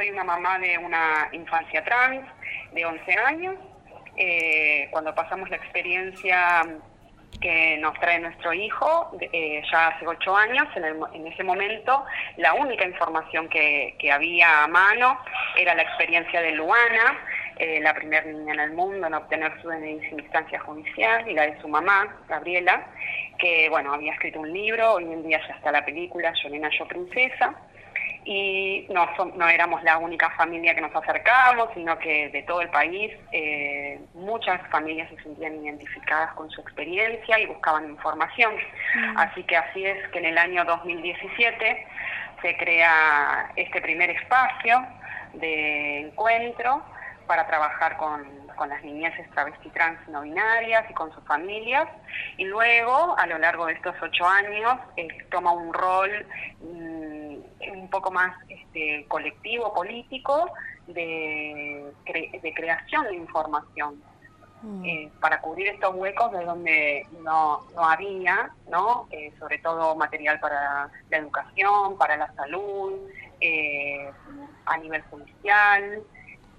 soy una mamá de una infancia trans de 11 años. Eh, cuando pasamos la experiencia que nos trae nuestro hijo eh, ya hace ocho años. En, ese momento, la única información que, había a mano era la experiencia de Luana, eh, la primera niña en el mundo en obtener su DNI sin instancia judicial, y la de su mamá, Gabriela, que bueno había escrito un libro, hoy en día ya está la película Yolena Yo Princesa y no, no éramos la única familia que nos acercábamos, sino que de todo el país eh, muchas familias se sentían identificadas con su experiencia y buscaban información. Mm. Así que así es que en el año 2017 se crea este primer espacio de encuentro para trabajar con, las niñeces travesti trans no binarias y con sus familias. Y luego, a lo largo de estos ocho años, eh, toma un rol... Mm, un poco más este, colectivo, político, de, de creación de información. Mm. Eh, para cubrir estos huecos de donde no, no había, ¿no? Eh, sobre todo material para la educación, para la salud, eh, a nivel judicial,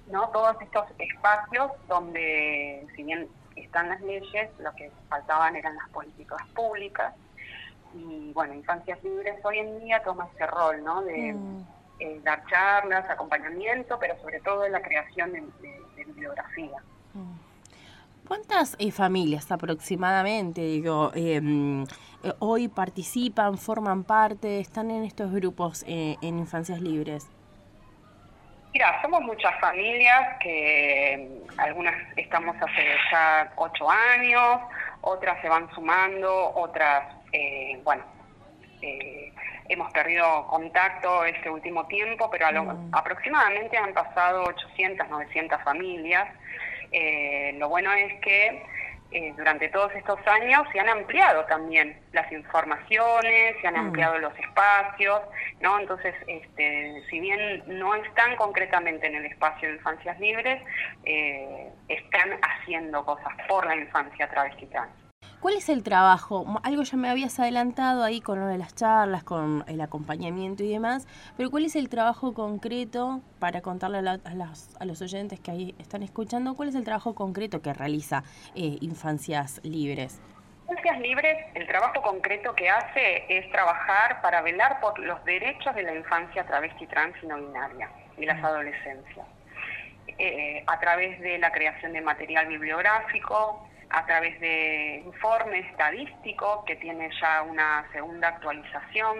¿no? todos estos espacios donde, si bien están las leyes, lo que faltaban eran las políticas públicas y bueno, Infancias Libres hoy en día toma ese rol, ¿no? De mm. eh, dar charlas, acompañamiento, pero sobre todo en la creación de, bibliografía. Mm. ¿Cuántas eh, familias aproximadamente, digo, em, eh, hoy participan, forman parte, están en estos grupos en Infancias Libres? Mira, somos muchas familias que em, algunas estamos hace ya ocho años, otras se van sumando, otras eh, bueno, eh, hemos perdido contacto este último tiempo, pero mm. aproximadamente han pasado 800, 900 familias. Eh, lo bueno es que durante todos estos años se han ampliado también las informaciones, se han mm. ampliado los espacios, ¿no? Entonces, este, si bien no están concretamente en el espacio de infancias libres, están haciendo cosas por la infancia travesti trans. ¿Cuál es el trabajo? Algo ya me habías adelantado ahí con lo de las charlas, con el acompañamiento y demás, pero ¿cuál es el trabajo concreto para contarle a, los, oyentes que ahí están escuchando? ¿Cuál es el trabajo concreto que realiza eh, Infancias Libres? Infancias Libres, el trabajo concreto que hace es trabajar para velar por los derechos de la infancia travesti, trans y no binaria y las adolescencias. Eh, a través de la creación de material bibliográfico, a través de informe estadístico que tiene ya una segunda actualización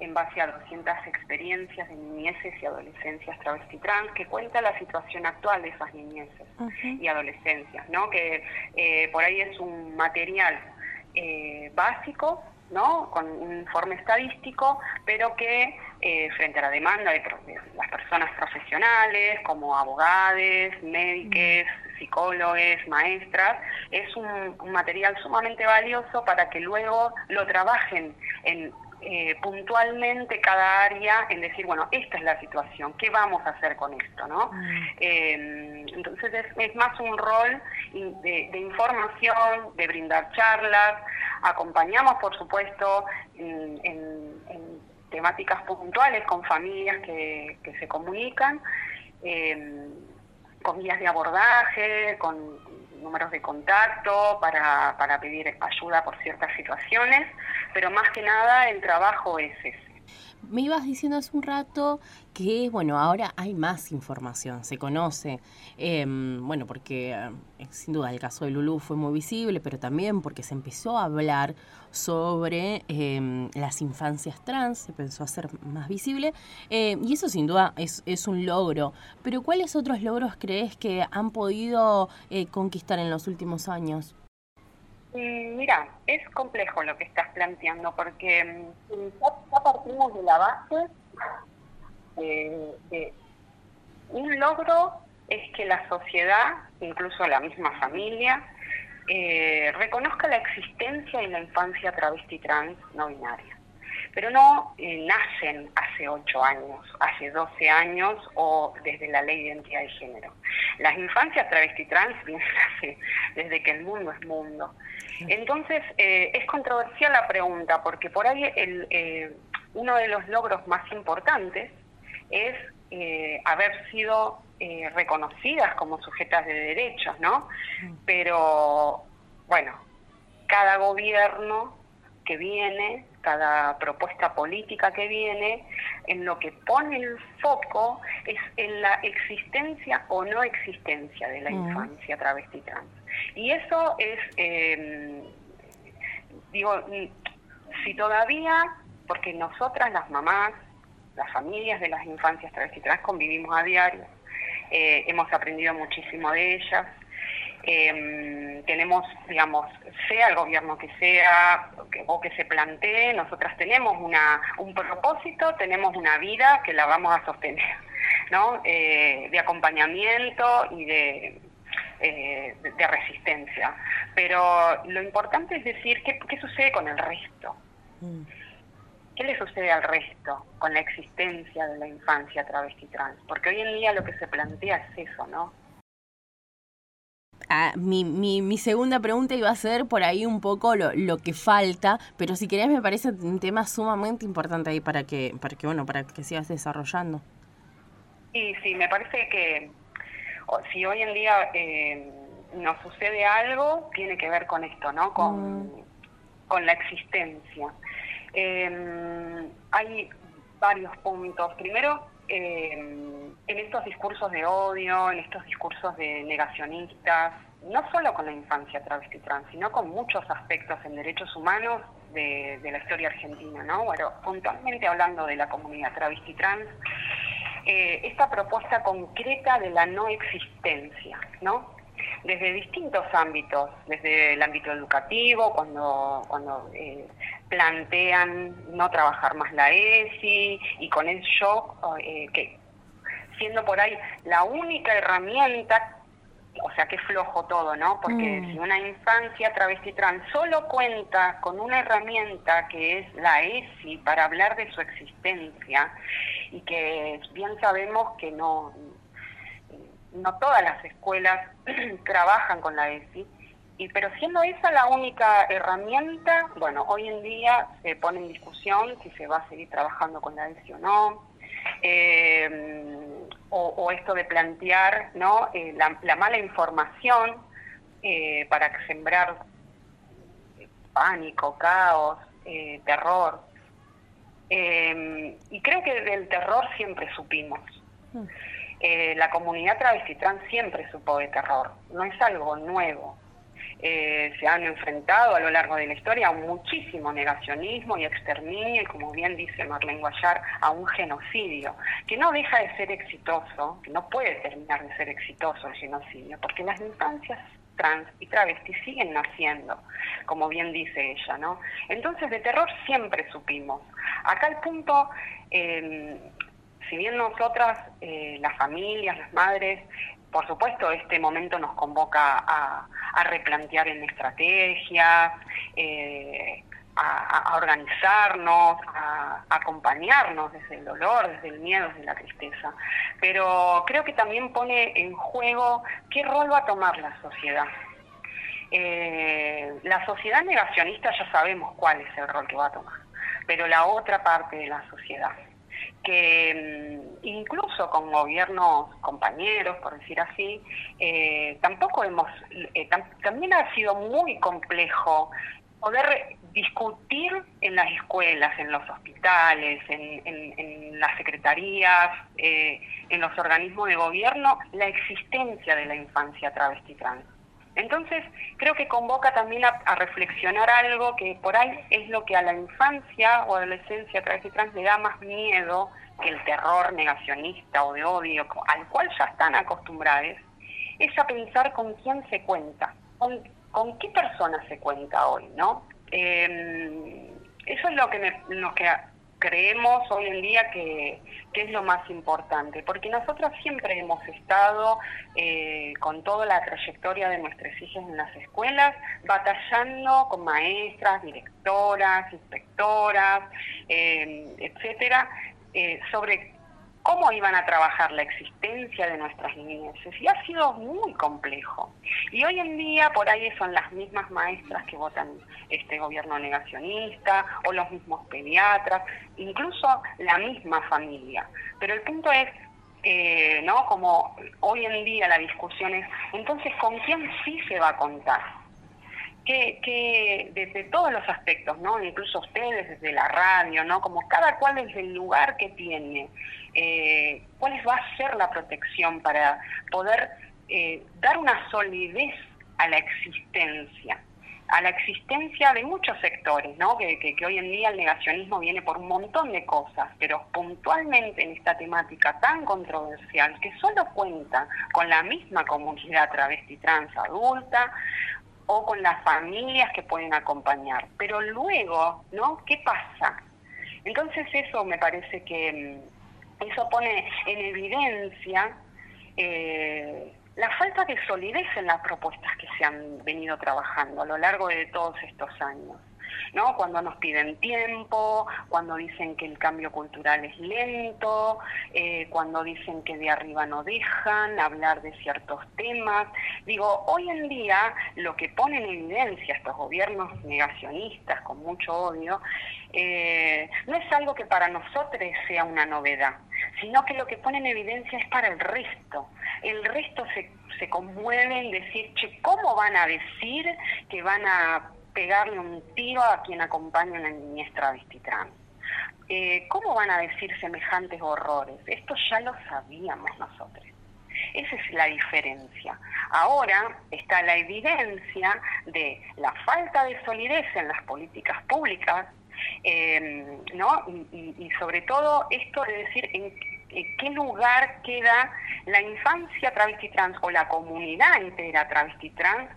en base a 200 experiencias de niñeces y adolescencias travesti trans que cuenta la situación actual de esas niñeces y adolescencias, ¿no? que eh, por ahí es un material eh, básico ¿no? con un informe estadístico, pero que eh, frente a la demanda de, las personas profesionales, como abogados, médicos, psicólogos, maestras, es un, material sumamente valioso para que luego lo trabajen en, eh, puntualmente cada área en decir, bueno, esta es la situación, ¿qué vamos a hacer con esto? ¿no? Eh, entonces es, más un rol de, información, de brindar charlas, acompañamos por supuesto en, temáticas puntuales con familias que, se comunican. Eh, con guías de abordaje, con números de contacto para, para pedir ayuda por ciertas situaciones, pero más que nada el trabajo es ese me ibas diciendo hace un rato que, bueno, ahora hay más información, se conoce, em, bueno, porque eh, sin duda el caso de Lulú fue muy visible, pero también porque se empezó a hablar sobre em, las infancias trans, se a ser más visible, em, y eso sin duda es, es, un logro. Pero ¿cuáles otros logros crees que han podido eh, conquistar en los últimos años? Mm, mira, es complejo lo que estás planteando porque mm, ya, partimos de la base de, un logro es que la sociedad, incluso la misma familia, eh, reconozca la existencia de la infancia travesti trans no binaria pero no eh, nacen hace 8 años, hace 12 años o desde la ley de identidad de género. Las infancias travesti trans vienen desde que el mundo es mundo. Entonces, eh, es controversial la pregunta, porque por ahí el, eh, uno de los logros más importantes es eh, haber sido reconocidas como sujetas de derechos, ¿no? Pero, bueno, cada gobierno que viene, cada propuesta política que viene, en lo que pone el foco es en la existencia o no existencia de la infancia travesti trans. Y eso es, em, digo, si todavía, porque nosotras las mamás, las familias de las infancias travesti trans convivimos a diario, eh, hemos aprendido muchísimo de ellas, eh, tenemos, digamos, sea el gobierno que sea o que se plantee, nosotras tenemos una, un propósito, tenemos una vida que la vamos a sostener, ¿no? Eh, de acompañamiento y de, eh, de, resistencia. Pero lo importante es decir qué, qué sucede con el resto. Mm. ¿Qué le sucede al resto con la existencia de la infancia travesti trans? Porque hoy en día lo que se plantea es eso, ¿no? Ah, mi, mi, mi, segunda pregunta iba a ser por ahí un poco lo, lo, que falta, pero si querés me parece un tema sumamente importante ahí para que, para que bueno, para que sigas desarrollando. Sí, sí, me parece que si hoy en día eh, nos sucede algo, tiene que ver con esto, ¿no? Con, mm. con la existencia. Eh, hay varios puntos. Primero, eh, en estos discursos de odio, en estos discursos de negacionistas, no solo con la infancia travesti trans, sino con muchos aspectos en derechos humanos de, la historia argentina, ¿no? Bueno, puntualmente hablando de la comunidad travesti trans, eh, esta propuesta concreta de la no existencia, ¿no? Desde distintos ámbitos, desde el ámbito educativo, cuando, cuando eh, plantean no trabajar más la ESI y con ello eh, que siendo por ahí la única herramienta o sea, que flojo todo, ¿no? Porque mm. si una infancia travesti trans solo cuenta con una herramienta que es la ESI para hablar de su existencia y que bien sabemos que no, no todas las escuelas trabajan con la ESI, y, pero siendo esa la única herramienta, bueno, hoy en día se pone en discusión si se va a seguir trabajando con la ESI o no. Eh, o, esto de plantear ¿no? Eh, la, mala información eh, para sembrar pánico, caos, terror. y creo que del terror siempre supimos. Mm. la comunidad travesti trans siempre supo de terror, no es algo nuevo. Eh, se han enfrentado a lo largo de la historia a muchísimo negacionismo y exterminio, como bien dice Marlene Guayar, a un genocidio, que no deja de ser exitoso, que no puede terminar de ser exitoso el genocidio, porque las infancias trans y travestis siguen naciendo, como bien dice ella, ¿no? Entonces de terror siempre supimos. Acá el punto, eh, si bien nosotras, eh, las familias, las madres, por supuesto, este momento nos convoca a, replantear en estrategias, eh, a, organizarnos, a, acompañarnos desde el dolor, desde el miedo, desde la tristeza. Pero creo que también pone en juego qué rol va a tomar la sociedad. Eh, la sociedad negacionista ya sabemos cuál es el rol que va a tomar, pero la otra parte de la sociedad, que mm, incluso con gobiernos compañeros, por decir así, eh, tampoco hemos, eh, también ha sido muy complejo poder discutir en las escuelas, en los hospitales, en, las secretarías, eh, en los organismos de gobierno, la existencia de la infancia travesti trans. Entonces, creo que convoca también a, reflexionar algo que por ahí es lo que a la infancia o adolescencia a través de trans le da más miedo que el terror negacionista o de odio al cual ya están acostumbrados, es a pensar con quién se cuenta, con, con qué persona se cuenta hoy, ¿no? Eh, eso es lo que, me, lo que creemos hoy en día que, es lo más importante, porque nosotros siempre hemos estado eh, con toda la trayectoria de nuestros hijos en las escuelas, batallando con maestras, directoras, inspectoras, eh, etcétera, eh, sobre cómo iban a trabajar la existencia de nuestras niñas. Y ha sido muy complejo. Y hoy en día por ahí son las mismas maestras que votan este gobierno negacionista o los mismos pediatras, incluso la misma familia. Pero el punto es eh, ¿no? Como hoy en día la discusión es, entonces, ¿con quién sí se va a contar? Que, que desde todos los aspectos, ¿no? Incluso ustedes desde la radio, ¿no? Como cada cual desde el lugar que tiene, eh, ¿cuál va a ser la protección para poder eh, dar una solidez a la existencia? a la existencia de muchos sectores, ¿no? Que, que, hoy en día el negacionismo viene por un montón de cosas, pero puntualmente en esta temática tan controversial que solo cuenta con la misma comunidad travesti trans adulta o con las familias que pueden acompañar. Pero luego, ¿no? ¿Qué pasa? Entonces eso me parece que mm, eso pone en evidencia eh, la falta de solidez en las propuestas que se han venido trabajando a lo largo de todos estos años. ¿No? Cuando nos piden tiempo, cuando dicen que el cambio cultural es lento, eh, cuando dicen que de arriba no dejan hablar de ciertos temas. Digo, hoy en día lo que ponen en evidencia estos gobiernos negacionistas con mucho odio, eh, no es algo que para nosotros sea una novedad, sino que lo que ponen en evidencia es para el resto. El resto se, se conmueve en decir, che, ¿cómo van a decir que van a pegarle un tiro a quien acompaña una niñez travesti trans. Eh, ¿Cómo van a decir semejantes horrores? Esto ya lo sabíamos nosotros. Esa es la diferencia. Ahora está la evidencia de la falta de solidez en las políticas públicas, eh, ¿no? Y, y, sobre todo esto de decir en, qué lugar queda la infancia travesti trans o la comunidad entera travesti trans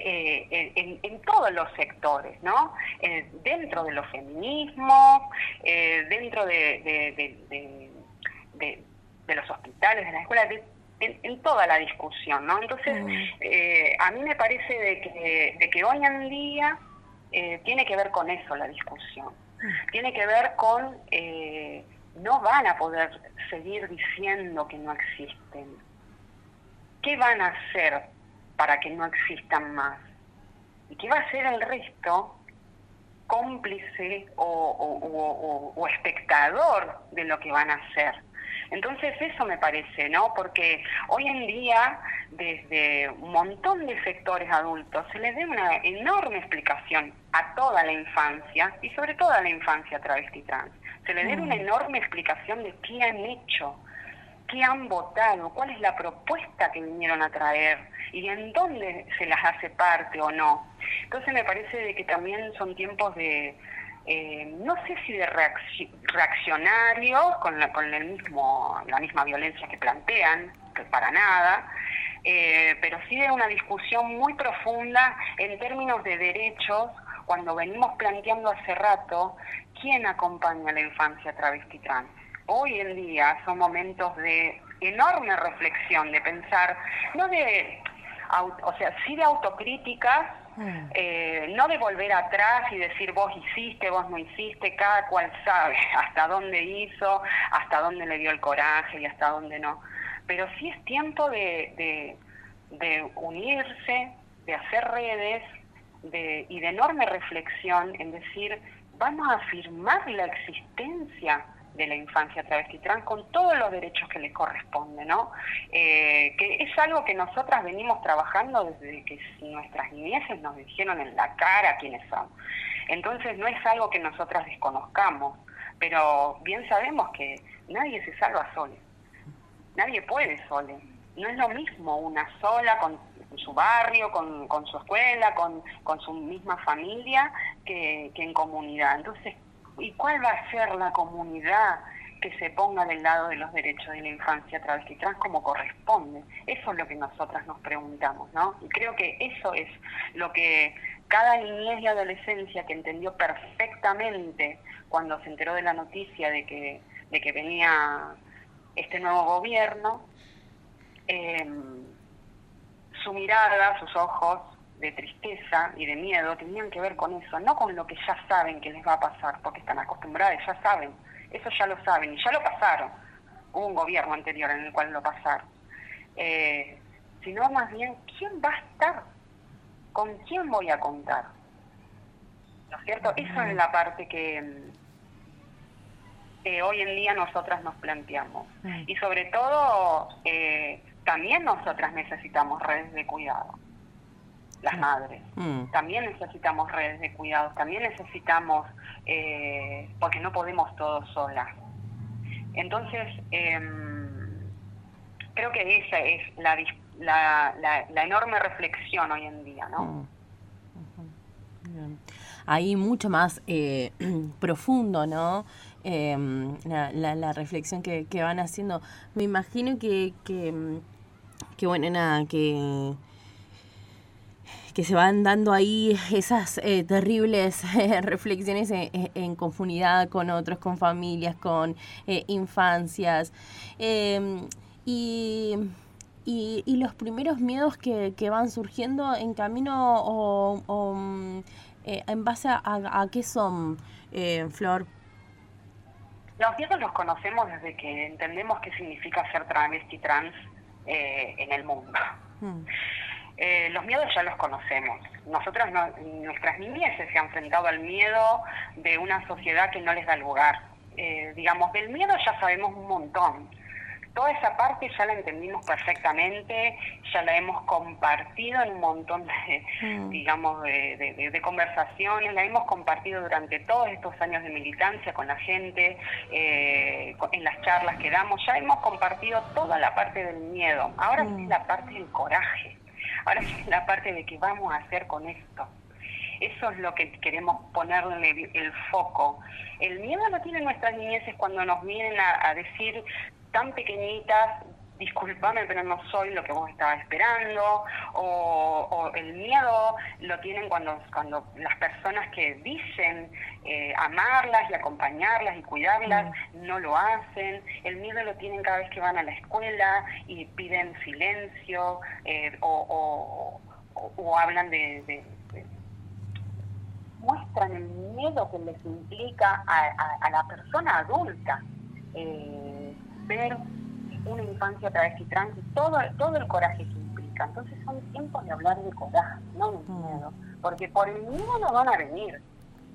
eh, en, todos los sectores, ¿no? Eh, dentro de los feminismos, eh, dentro de, de, los hospitales, de las escuelas, en, toda la discusión, ¿no? Entonces, mm. a mí me parece de que, de que hoy en día tiene que ver con eso la discusión. Mm. Tiene que ver con, no van a poder seguir diciendo que no existen. ¿Qué van a hacer para que no existan más. ¿Y qué va a ser el resto? cómplice o, espectador de lo que van a hacer. Entonces eso me parece, ¿no? Porque hoy en día, desde un montón de sectores adultos, se les da una enorme explicación a toda la infancia, y sobre todo a la infancia travesti trans. Se les da una mm. enorme explicación de qué han hecho, qué han votado, cuál es la propuesta que vinieron a traer y en dónde se las hace parte o no. Entonces me parece que también son tiempos de, eh, no sé si de reaccionarios con, la, con el mismo, la misma violencia que plantean, que para nada, eh, pero sí de una discusión muy profunda en términos de derechos cuando venimos planteando hace rato quién acompaña a la infancia travesti trans hoy en día son momentos de enorme reflexión, de pensar, no de, o sea, sí de autocrítica, mm. eh, no de volver atrás y decir vos hiciste, vos no hiciste, cada cual sabe hasta dónde hizo, hasta dónde le dio el coraje y hasta dónde no. Pero sí es tiempo de, de, unirse, de hacer redes de, y de enorme reflexión en decir, vamos a afirmar la existencia de la infancia travesti trans con todos los derechos que le corresponden, ¿no? Eh, que es algo que nosotras venimos trabajando desde que nuestras niñeces nos dijeron en la cara quiénes son. Entonces no es algo que nosotras desconozcamos, pero bien sabemos que nadie se salva solo, nadie puede solo. No es lo mismo una sola con su barrio, con, con su escuela, con, con su misma familia, que, que en comunidad. Entonces, ¿Y cuál va a ser la comunidad que se ponga del lado de los derechos de la infancia travesti trans como corresponde? Eso es lo que nosotras nos preguntamos, ¿no? Y creo que eso es lo que cada niñez y adolescencia que entendió perfectamente cuando se enteró de la noticia de que, de que venía este nuevo gobierno, em, su mirada, sus ojos, de tristeza y de miedo tenían que ver con eso, no con lo que ya saben que les va a pasar, porque están acostumbrados, ya saben, eso ya lo saben y ya lo pasaron. Hubo un gobierno anterior en el cual lo pasaron. Eh, sino más bien, ¿quién va a estar? ¿Con quién voy a contar? ¿No es cierto? Eso es la parte que, que hoy en día nosotras nos planteamos. Mm. Y sobre todo, eh, también nosotras necesitamos redes de cuidado, las mm. madres. Mm. También necesitamos redes de cuidado, también necesitamos, eh, porque no podemos todos solas. Entonces, em, creo que esa es la, la, la, enorme reflexión hoy en día, ¿no? Ahí mucho más eh, profundo, ¿no? Em, la, la, reflexión que, que, van haciendo. Me imagino que, que, que bueno, nada, que que se van dando ahí esas eh, terribles eh, reflexiones en, en, confunidad con otros, con familias, con eh, infancias. Em, y, y, los primeros miedos que, que, van surgiendo en camino o, mm, en base a, a, qué son, Flor. Los miedos los conocemos desde que entendemos qué significa ser travesti trans en el mundo. Mm. Eh, los miedos ya los conocemos. Nosotros, nuestras niñeces se han enfrentado al miedo de una sociedad que no les da lugar. Eh, digamos, del miedo ya sabemos un montón. Toda esa parte ya la entendimos perfectamente, ya la hemos compartido en un montón de, mm. digamos, de, conversaciones, la hemos compartido durante todos estos años de militancia con la gente, eh, en las charlas que damos, ya hemos compartido toda la parte del miedo. Ahora mm. es la parte del coraje La parte de qué vamos a hacer con esto. Eso es lo que queremos ponerle el foco. El miedo lo tienen nuestras niñeces cuando nos vienen a, decir tan pequeñitas, discúlpame, pero no soy lo que vos estabas esperando, o, el miedo lo tienen cuando, cuando las personas que dicen eh, amarlas y acompañarlas y cuidarlas mm. no lo hacen, el miedo lo tienen cada vez que van a la escuela y piden silencio eh, o, hablan de, muestran el miedo que les implica a, la persona adulta eh, ver una infancia travesti trans y todo, todo el coraje que implica. Entonces son tiempos de hablar de coraje, no de mm. miedo, porque por el miedo no van a venir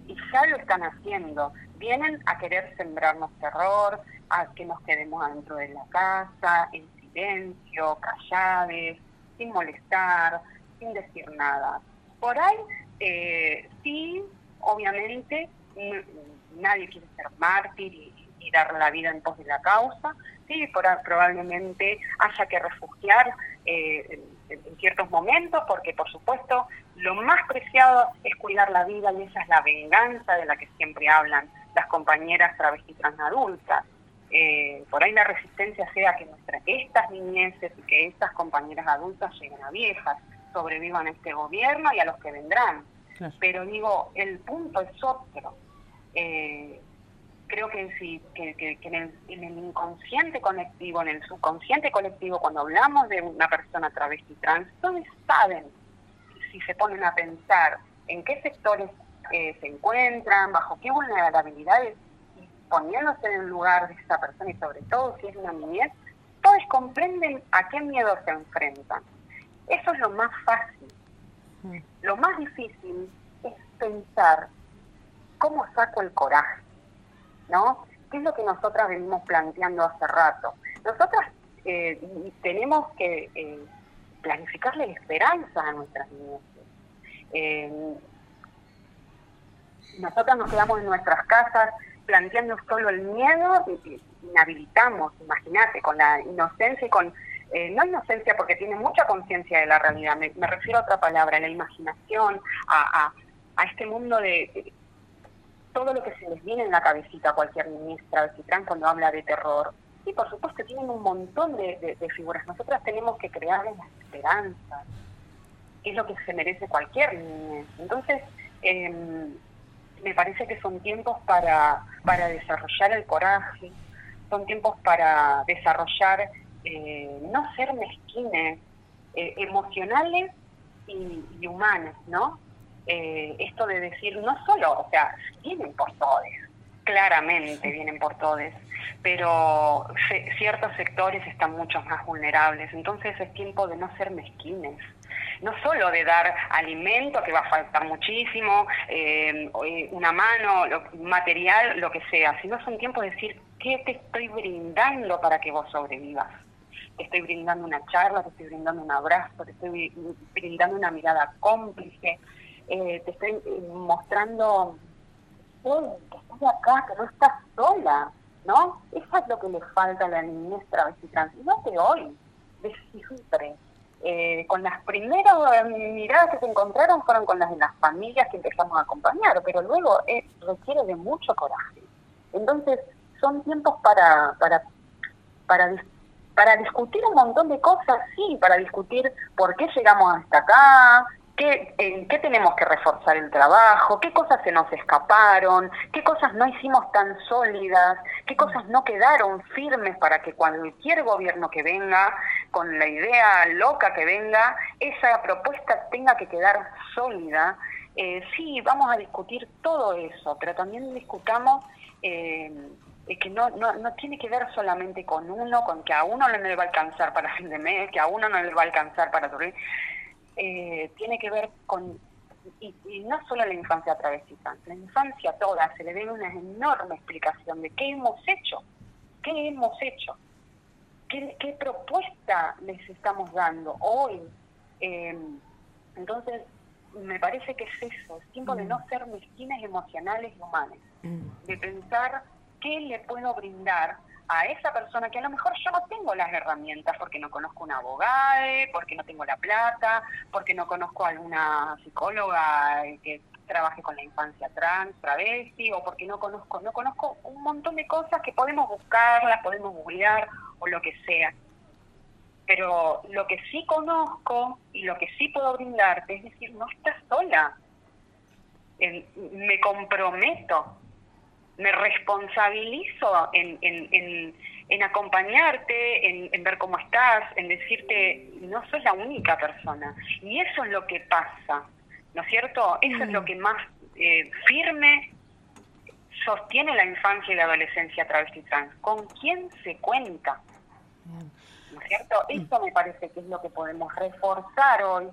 y ya lo están haciendo. Vienen a querer sembrarnos terror, a que nos quedemos adentro de la casa, en silencio, callades, sin molestar, sin decir nada. Por ahí, eh, sí, obviamente, nadie quiere ser mártir y, dar la vida en pos de la causa, sí, probablemente haya que refugiar eh, en, ciertos momentos, porque por supuesto lo más preciado es cuidar la vida y esa es la venganza de la que siempre hablan las compañeras travesti adultas. Eh, por ahí la resistencia sea que nuestra, estas niñeces y que estas compañeras adultas lleguen a viejas, sobrevivan a este gobierno y a los que vendrán. Pero digo, el punto es otro. Eh, creo que, sí, que, en, el, inconsciente colectivo, en el subconsciente colectivo, cuando hablamos de una persona travesti trans, todos saben, si se ponen a pensar en qué sectores eh, se encuentran, bajo qué vulnerabilidades, y poniéndose en el lugar de esta persona y sobre todo si es una niñez, todos comprenden a qué miedo se enfrentan. Eso es lo más fácil. Lo más difícil es pensar cómo saco el coraje ¿no? ¿Qué es lo que nosotras venimos planteando hace rato? Nosotras eh, tenemos que eh, planificarle la esperanza a nuestras niñas. Eh, nosotras nos quedamos en nuestras casas planteando solo el miedo y, inhabilitamos, imagínate, con la inocencia y con, no inocencia porque tiene mucha conciencia de la realidad, me, refiero a otra palabra, la imaginación, a, a este mundo de, todo lo que se les viene en la cabecita a cualquier ministra de Citran cuando habla de terror. Y por supuesto tienen un montón de, figuras. Nosotras tenemos que crearles la esperanza, que es lo que se merece cualquier niña. Entonces, em, me parece que son tiempos para, para desarrollar el coraje, son tiempos para desarrollar, eh, no ser mezquines, eh, emocionales y, y humanas, ¿no? Eh, esto de decir, no solo, o sea, vienen por todos, claramente vienen por todos, pero ciertos sectores están mucho más vulnerables, entonces es tiempo de no ser mezquines, no solo de dar alimento, que va a faltar muchísimo, eh, una mano, material, lo que sea, sino son tiempos de decir, ¿Qué te estoy brindando para que vos sobrevivas? Te estoy brindando una charla, te estoy brindando un abrazo, te estoy brindando una mirada cómplice, eh, te estoy eh, mostrando que estás acá, que no estás sola, ¿no? Eso es lo que le falta a la niñez travesti trans, no de hoy, de siempre. Eh, con las primeras miradas que se encontraron fueron con las de las familias que empezamos a acompañar, pero luego requiere de mucho coraje. Entonces, son tiempos para, para, para, para discutir un montón de cosas, sí, para discutir por qué llegamos hasta acá, ¿Qué, ¿En qué tenemos que reforzar el trabajo? ¿Qué cosas se nos escaparon? ¿Qué cosas no hicimos tan sólidas? ¿Qué cosas no quedaron firmes para que cualquier gobierno que venga, con la idea loca que venga, esa propuesta tenga que quedar sólida? Eh, sí, vamos a discutir todo eso, pero también discutamos eh, que no, no, no tiene que ver solamente con uno, con que a uno no le va a alcanzar para fin de mes, que a uno no le va a alcanzar para dormir eh, tiene que ver con, y, no solo la infancia travestita, la infancia toda, se le debe una enorme explicación de qué hemos hecho, qué hemos hecho, qué, qué propuesta les estamos dando hoy. Eh, entonces, me parece que es eso, es tiempo de no mm. ser mezquinas emocionales y humanas, mm. de pensar qué le puedo brindar a esa persona que a lo mejor yo no tengo las herramientas porque no conozco una abogada, porque no tengo la plata, porque no conozco a alguna psicóloga que trabaje con la infancia trans, travesti, o porque no conozco, no conozco un montón de cosas que podemos buscarlas, podemos googlear o lo que sea. Pero lo que sí conozco y lo que sí puedo brindarte es decir, no estás sola. me comprometo me responsabilizo en, en, en, acompañarte, en, ver cómo estás, en decirte, no sos la única persona. Y eso es lo que pasa, ¿no es cierto? Eso es lo mm. que más eh, firme sostiene la infancia y la adolescencia travesti trans. ¿Con quién se cuenta? ¿No es cierto? Mm. Eso me parece que es lo que podemos reforzar hoy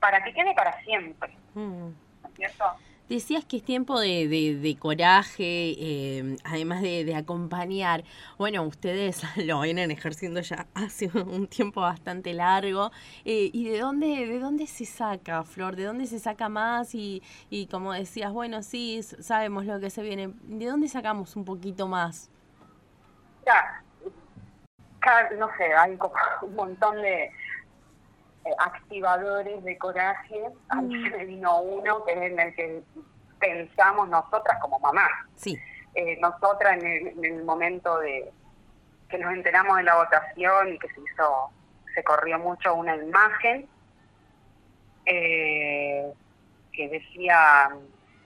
para que quede para siempre. Mm. ¿No es cierto? Decías que es tiempo de, de, coraje, eh, además de, acompañar. Bueno, ustedes lo vienen ejerciendo ya hace un tiempo bastante largo. Eh, ¿Y de dónde, de dónde se saca, Flor? ¿De dónde se saca más? Y, y como decías, bueno, sí, sabemos lo que se viene. ¿De dónde sacamos un poquito más? Ya, no sé, hay un montón de activadores de coraje. A mí mm. me vino uno que es en el que pensamos nosotras como mamás. Sí. Eh, nosotras en el, momento de que nos enteramos de la votación y que se hizo, se corrió mucho una imagen eh, que decía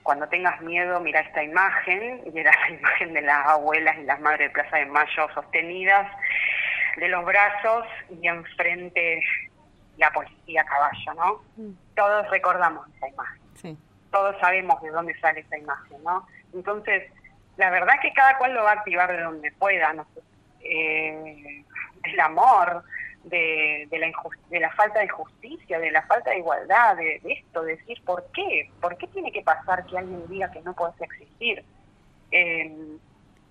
cuando tengas miedo, mira esta imagen, y era la imagen de las abuelas y las madres de Plaza de Mayo sostenidas de los brazos y enfrente la policía a caballo, ¿no? Mm. Todos recordamos esa imagen. Todos sabemos de dónde sale esa imagen, ¿no? Entonces, la verdad es que cada cual lo va a activar de donde pueda, ¿no? Eh, el amor, de, de, la de la falta de justicia, de la falta de igualdad, de, esto, de decir, ¿por qué? ¿Por qué tiene que pasar que alguien diga que no puede existir? Eh,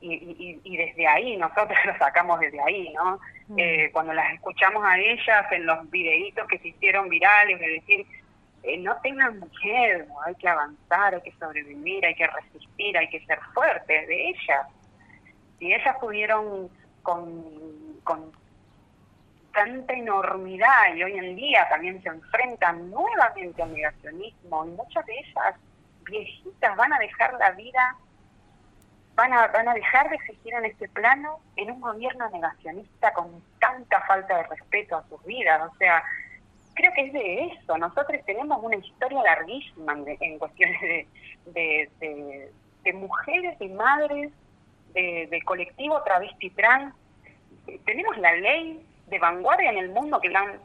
y, desde ahí, nosotros lo sacamos desde ahí, ¿no? Eh, cuando las escuchamos a ellas en los videitos que se hicieron virales, de decir, eh, no tengan miedo, hay que avanzar, hay que sobrevivir, hay que resistir, hay que ser fuertes de ellas. Si ellas pudieron con, con tanta enormidad y hoy en día también se enfrentan nuevamente al negacionismo y muchas de ellas viejitas van a dejar la vida van a, van a dejar de existir en este plano en un gobierno negacionista con tanta falta de respeto a sus vidas. O sea, creo que es de eso. Nosotros tenemos una historia larguísima en, cuestiones de, de, mujeres y madres, de, colectivo travesti trans. Tenemos la ley de vanguardia en el mundo que la han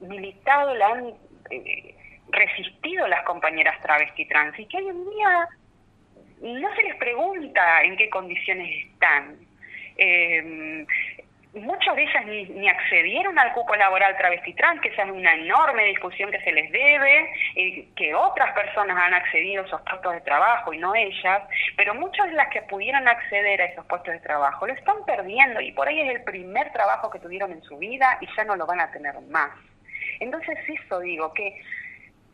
militado, la han eh, resistido las compañeras travesti trans y que hoy en día no se les pregunta en qué condiciones están. Eh, muchas de ellas ni, accedieron al cupo laboral travesti trans, que esa es una enorme discusión que se les debe, que otras personas han accedido a esos puestos de trabajo y no ellas, pero muchas de las que pudieron acceder a esos puestos de trabajo lo están perdiendo y por ahí es el primer trabajo que tuvieron en su vida y ya no lo van a tener más. Entonces eso digo, que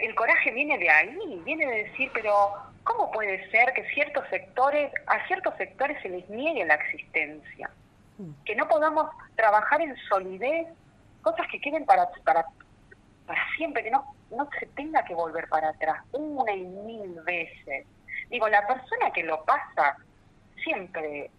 el coraje viene de ahí, viene de decir, pero ¿cómo puede ser que ciertos sectores, a ciertos sectores se les niegue la existencia? que no podamos trabajar en solidez, cosas que queden para, para, para siempre, que no, no se tenga que volver para atrás una y mil veces. Digo, la persona que lo pasa siempre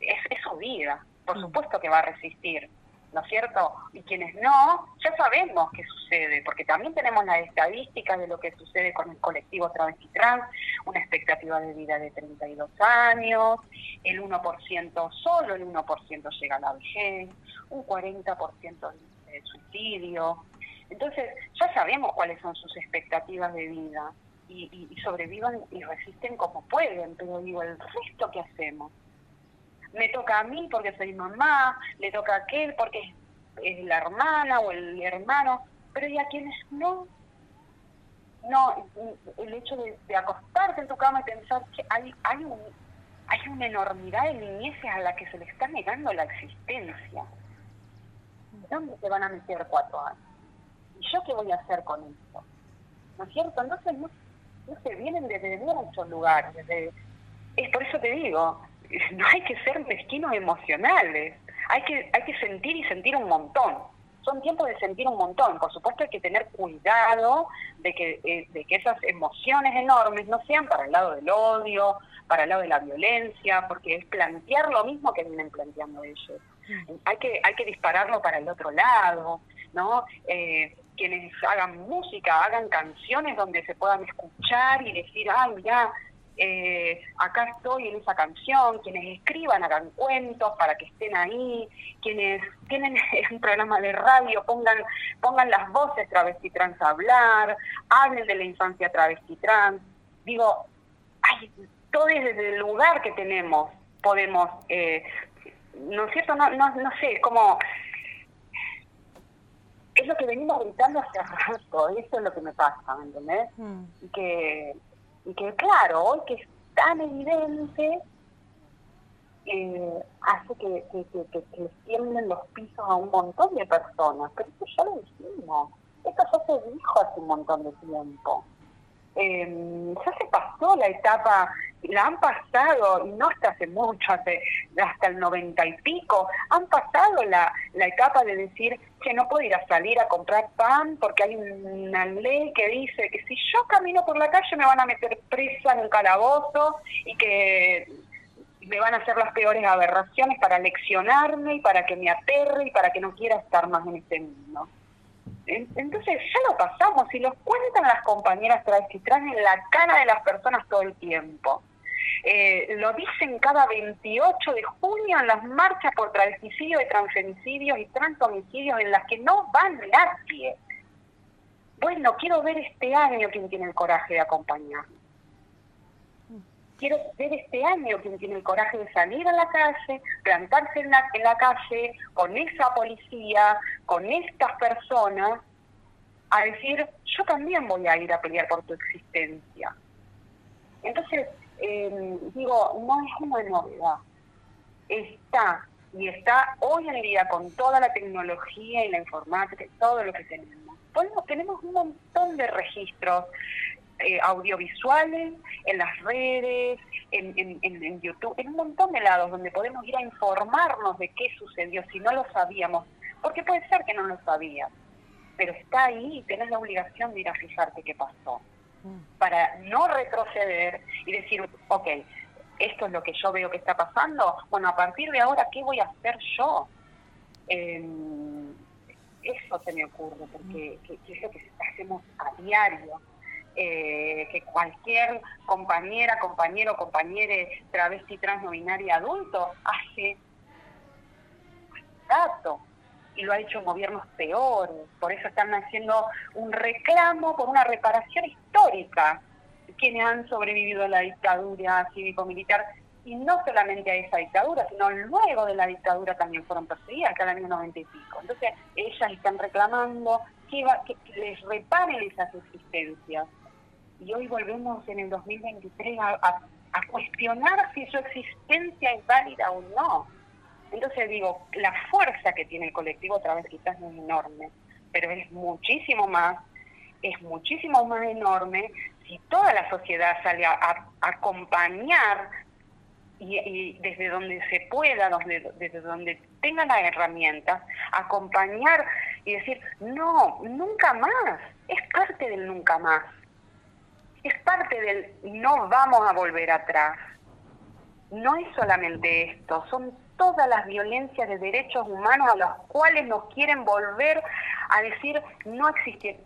es, es su vida, por mm. supuesto que va a resistir, ¿no es cierto? Y quienes no, ya sabemos qué sucede, porque también tenemos las estadísticas de lo que sucede con el colectivo travesti trans, una expectativa de vida de 32 años, el 1%, solo el 1% llega a la vejez, un 40% de suicidio. Entonces, ya sabemos cuáles son sus expectativas de vida y, y sobrevivan y resisten como pueden, pero digo, el resto que hacemos me toca a mí porque soy mamá, le toca a aquel porque es, la hermana o el hermano, pero ¿y a quienes no? No, el hecho de, acostarte en tu cama y pensar que hay, hay, un, hay una enormidad de niñeces a la que se le está negando la existencia. ¿Dónde se van a meter cuatro años? ¿Y yo qué voy a hacer con esto? ¿No es cierto? Entonces no, no se vienen desde muchos lugares. Desde, es por eso te digo, no hay que ser mezquinos emocionales, hay que, hay que sentir y sentir un montón. Son tiempos de sentir un montón. Por supuesto hay que tener cuidado de que, eh, de que esas emociones enormes no sean para el lado del odio, para el lado de la violencia, porque es plantear lo mismo que vienen planteando ellos. Mm. Hay que, hay que dispararlo para el otro lado, ¿no? Eh, quienes hagan música, hagan canciones donde se puedan escuchar y decir, ay, mira, eh, acá estoy en esa canción, quienes escriban, hagan cuentos para que estén ahí, quienes tienen un programa de radio, pongan, pongan las voces travesti trans a hablar, hablen de la infancia travesti trans. Digo, ay, todo desde el lugar que tenemos podemos, eh, ¿no es cierto? No, no, no sé, como es lo que venimos gritando hace rato, eso es lo que me pasa, ¿me entendés? Mm. Que y que claro, hoy que es tan evidente, eh, hace que, que, que, que, los pisos a un montón de personas. Pero eso ya lo dijimos. Esto ya se dijo hace un montón de tiempo. Eh, ya se pasó la etapa la han pasado, y no hasta hace mucho, hasta el noventa y pico, han pasado la, la etapa de decir que no puedo ir a salir a comprar pan porque hay una ley que dice que si yo camino por la calle me van a meter presa en un calabozo y que me van a hacer las peores aberraciones para leccionarme y para que me aterre y para que no quiera estar más en este mundo. Entonces ya lo pasamos y los cuentan las compañeras travestis en la cara de las personas todo el tiempo. Eh, lo dicen cada 28 de junio en las marchas por travesticidio y transfemicidios y transhomicidios en las que no van nadie. Bueno, quiero ver este año quién tiene el coraje de acompañar. Quiero ver este año quién tiene el coraje de salir a la calle, plantarse en la, en la calle con esa policía, con estas personas, a decir, yo también voy a ir a pelear por tu existencia. Entonces, eh, digo, no es una novedad. Está, y está hoy en día con toda la tecnología y la informática y todo lo que tenemos. tenemos un montón de registros eh, audiovisuales en las redes, en, en, en, YouTube, en un montón de lados donde podemos ir a informarnos de qué sucedió si no lo sabíamos, porque puede ser que no lo sabías, pero está ahí y tenés la obligación de ir a fijarte qué pasó para no retroceder y decir, ok, esto es lo que yo veo que está pasando, bueno, a partir de ahora, ¿qué voy a hacer yo? Em, eso se me ocurre, porque es lo que hacemos a diario. Eh, que cualquier compañera, compañero, compañere travesti, trans, no binaria, adulto hace dato y lo ha hecho en gobiernos peores. Por eso están haciendo un reclamo por una reparación histórica. Quienes han sobrevivido a la dictadura cívico-militar y no solamente a esa dictadura, sino luego de la dictadura también fueron perseguidas, hasta el año 90 y pico. Entonces, ellas están reclamando que, les reparen esas existencias. Y hoy volvemos en el 2023 a, cuestionar si su existencia es válida o no. Entonces digo, la fuerza que tiene el colectivo otra vez quizás no es enorme, pero es muchísimo más, es muchísimo más enorme si toda la sociedad sale a acompañar y, desde donde se pueda, donde, desde donde tenga las herramientas, acompañar y decir, no, nunca más, es parte del nunca más, es parte del no vamos a volver atrás. No es solamente esto, son todas las violencias de derechos humanos a los cuales nos quieren volver a decir no existe.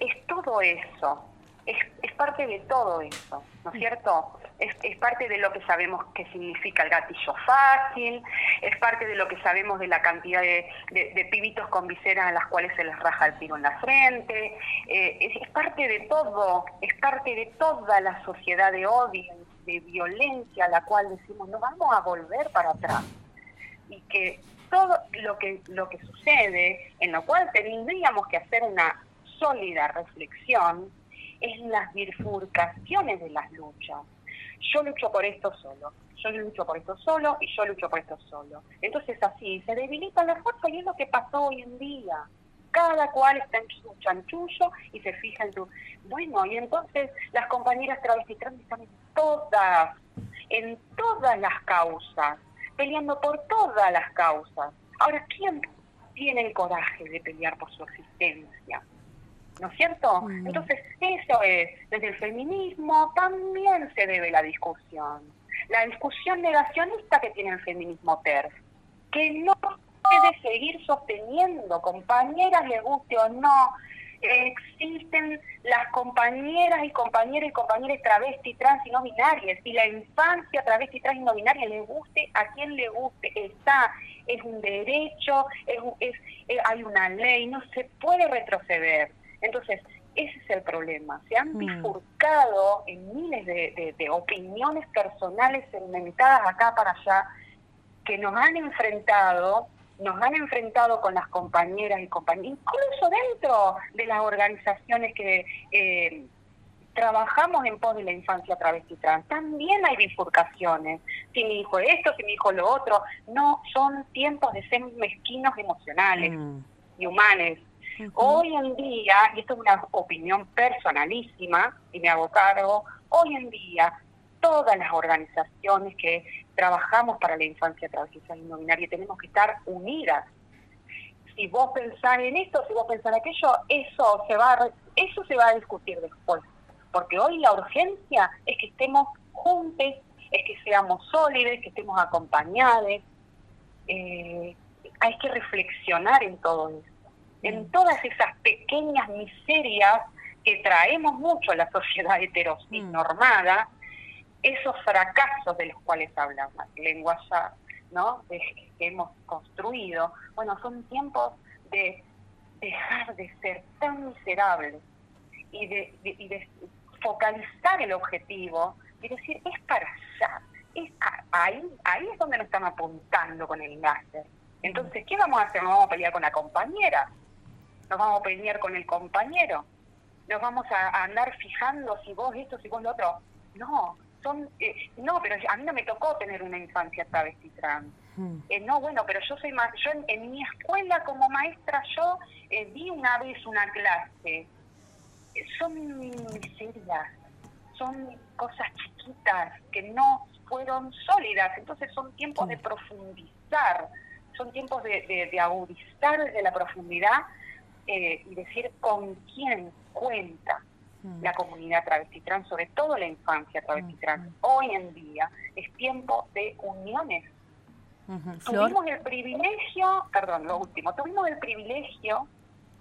Es todo eso, es, es parte de todo eso, ¿no es cierto? es, parte de lo que sabemos que significa el gatillo fácil, es parte de lo que sabemos de la cantidad de, pibitos con viseras a las cuales se les raja el tiro en la frente, eh, es, parte de todo, es parte de toda la sociedad de odio, de violencia a la cual decimos no vamos a volver para atrás y que todo lo que lo que sucede en lo cual tendríamos que hacer una sólida reflexión es las bifurcaciones de las luchas yo lucho por esto solo, yo lucho por esto solo y yo lucho por esto solo. Entonces así, se debilita la fuerza y es lo que pasó hoy en día. Cada cual está en su chanchullo y se fija en tu... Bueno, y entonces las compañeras travestis trans están todas, en todas las causas, peleando por todas las causas. Ahora, ¿quién tiene el coraje de pelear por su existencia? ¿no es cierto? Mm. Entonces, eso es, desde el feminismo también se debe la discusión. La discusión negacionista que tiene el feminismo TERF, que no puede seguir sosteniendo, compañeras, le guste o no, existen las compañeras y compañeros y compañeras travesti, trans y no binarias, y la infancia travesti, trans y no binaria le guste a quien le guste, está, es un derecho, es, es, eh, hay una ley, no se puede retroceder. Entonces, ese es el problema. Se han mm. bifurcado en miles de, opiniones personales segmentadas acá para allá que nos han enfrentado, nos han enfrentado con las compañeras y compañeros, incluso dentro de las organizaciones que eh, trabajamos en pos de la infancia travesti trans. También hay bifurcaciones. Si mi hijo esto, si mi hijo lo otro. No, son tiempos de ser mezquinos emocionales mm. y humanos Hoy en día, y esto es una opinión personalísima, y me hago cargo, hoy en día todas las organizaciones que trabajamos para la infancia travestista y no binaria tenemos que estar unidas. Si vos pensás en esto, si vos pensás en aquello, eso se va a, eso se va a discutir después. Porque hoy la urgencia es que estemos juntos, es que seamos sólidos, que estemos acompañados. Eh, hay que reflexionar en todo eso en todas esas pequeñas miserias que traemos mucho a la sociedad heteronormada, mm. Esos fracasos de los cuales hablamos, lenguaje ¿no? que hemos construido, bueno, son tiempos de dejar de ser tan miserables y de, focalizar el objetivo y decir, es para allá, es ahí, ahí es donde nos están apuntando con el láser. Entonces, ¿qué vamos a hacer? ¿Nos vamos a pelear con la compañera? nos vamos a pelear con el compañero, nos vamos a, andar fijando si vos esto, si vos lo otro. No, son, eh, no, pero a mí no me tocó tener una infancia travesti trans. Hmm. Eh, no, bueno, pero yo soy más, yo en, mi escuela como maestra yo eh, di una vez una clase. son miserias, son cosas chiquitas que no fueron sólidas, entonces son tiempos de profundizar, son tiempos de, de agudizar desde la profundidad eh, y decir con quién cuenta mm. la comunidad travesti trans, sobre todo la infancia travesti trans. Mm. Hoy en día es tiempo de uniones. Tuvimos el privilegio, perdón, lo último, tuvimos el privilegio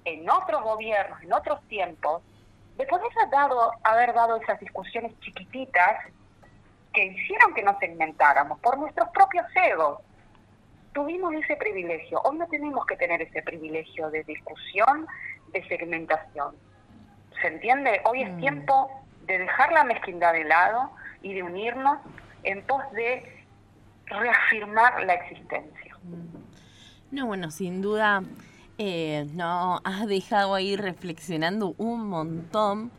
en otros gobiernos, en otros tiempos, de poder dado, haber dado esas discusiones chiquititas que hicieron que nos segmentáramos por nuestros propios egos tuvimos ese privilegio. Hoy no tenemos que tener ese privilegio de discusión, de segmentación. ¿Se entiende? Hoy es mm. tiempo de dejar la mezquindad de lado y de unirnos en pos de reafirmar la existencia. No, bueno, sin duda eh, no has dejado ahí reflexionando un montón.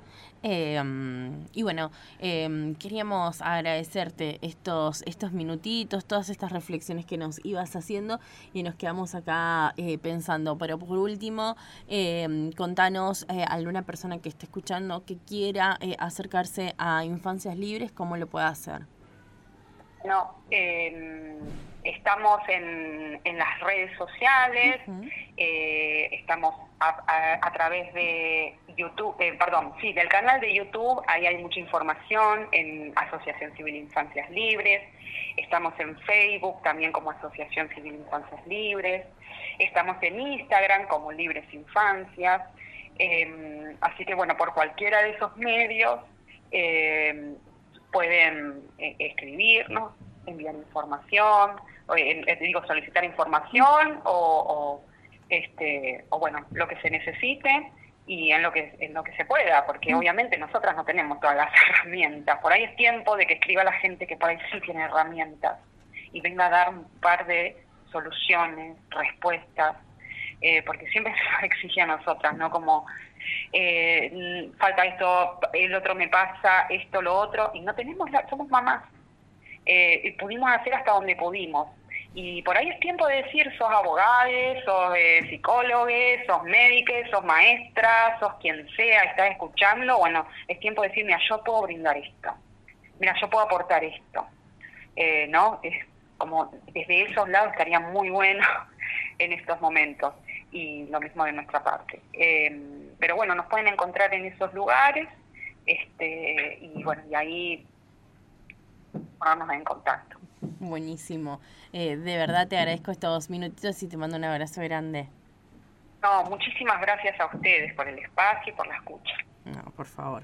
Em, y bueno, em, queríamos agradecerte estos, estos minutitos, todas estas reflexiones que nos ibas haciendo y nos quedamos acá eh, pensando. Pero por último, em, contanos eh, alguna persona que esté escuchando que quiera acercarse a Infancias Libres, ¿cómo lo puede hacer? No, estamos en, en, las redes sociales, estamos a, través de YouTube, eh, perdón, sí, del canal de YouTube, ahí hay mucha información en Asociación Civil Infancias Libres, estamos en Facebook también como Asociación Civil Infancias Libres, estamos en Instagram como Libres Infancias, em, así que bueno, por cualquiera de esos medios em, pueden eh, escribirnos, enviar información, eh, digo, solicitar información o este, o bueno, lo que se necesite y en lo que en lo que se pueda, porque mm. obviamente nosotras no tenemos todas las herramientas. Por ahí es tiempo de que escriba la gente que por ahí sí tiene herramientas y venga a dar un par de soluciones, respuestas, eh, porque siempre se nos exige a nosotras, ¿no? Como eh, falta esto, el otro me pasa, esto, lo otro, y no tenemos, la, somos mamás, eh, pudimos hacer hasta donde pudimos. Y por ahí es tiempo de decir, sos abogado, sos eh, psicólogo, sos médico, sos maestra, sos quien sea, estás escuchando, bueno, es tiempo de decir, mira, yo puedo brindar esto, mira, yo puedo aportar esto, eh, ¿no? Es como desde esos lados estaría muy bueno en estos momentos. Y lo mismo de nuestra parte. Eh, pero bueno, nos pueden encontrar en esos lugares este y bueno, y ahí ponernos en contacto. Buenísimo. Eh, de verdad te agradezco estos minutitos y te mando un abrazo grande. No, muchísimas gracias a ustedes por el espacio y por la escucha. No, por favor.